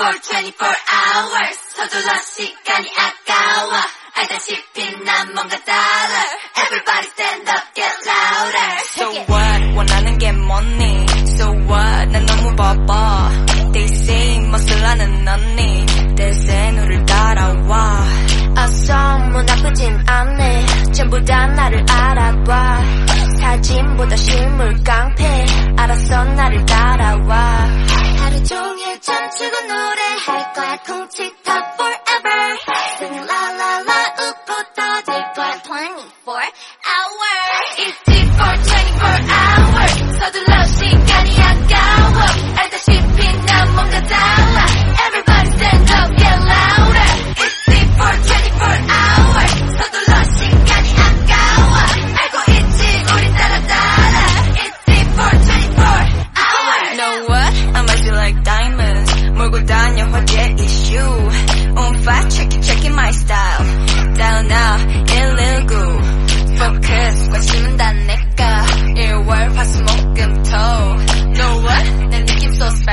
24 hours. 서둘러 시간이 아까워. 알다시피 난 뭔가 달라. Everybody stand up get louder. So what? 원하는 게 뭐니? So what? 난 너무 바빠. They say 멋을 아는 언니. 대세 너를 따라와. 뭐 나쁘진 않네. 전부 다 나를 알아봐. 사진보다 실물 깡 come take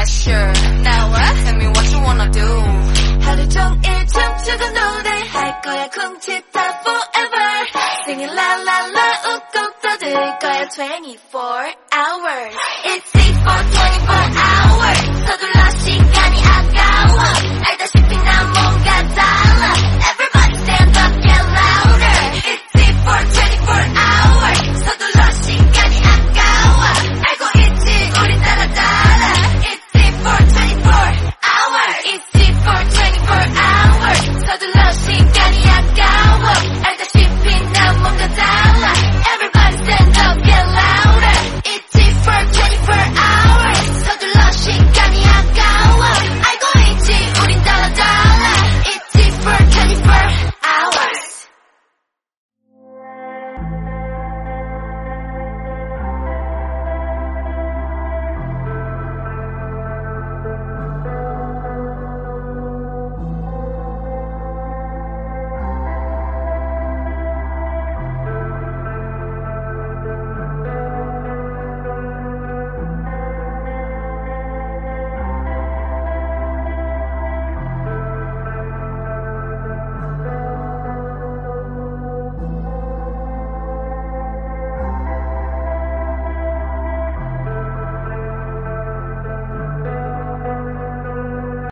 pressure. Now what? Tell me what you wanna do. 하루 종일 춤추고 노래할 거야 쿵칫다 forever. Singing la la la 웃고 떠들 거야 24 hours. It's 8 for